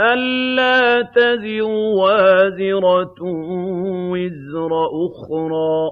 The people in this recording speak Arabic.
أَلَّا تَزِرُ وَازِرَةٌ وِزْرَ أُخْرَىٰ